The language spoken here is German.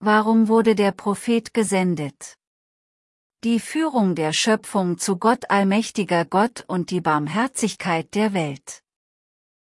Warum wurde der Prophet gesendet? Die Führung der Schöpfung zu Gott allmächtiger Gott und die Barmherzigkeit der Welt.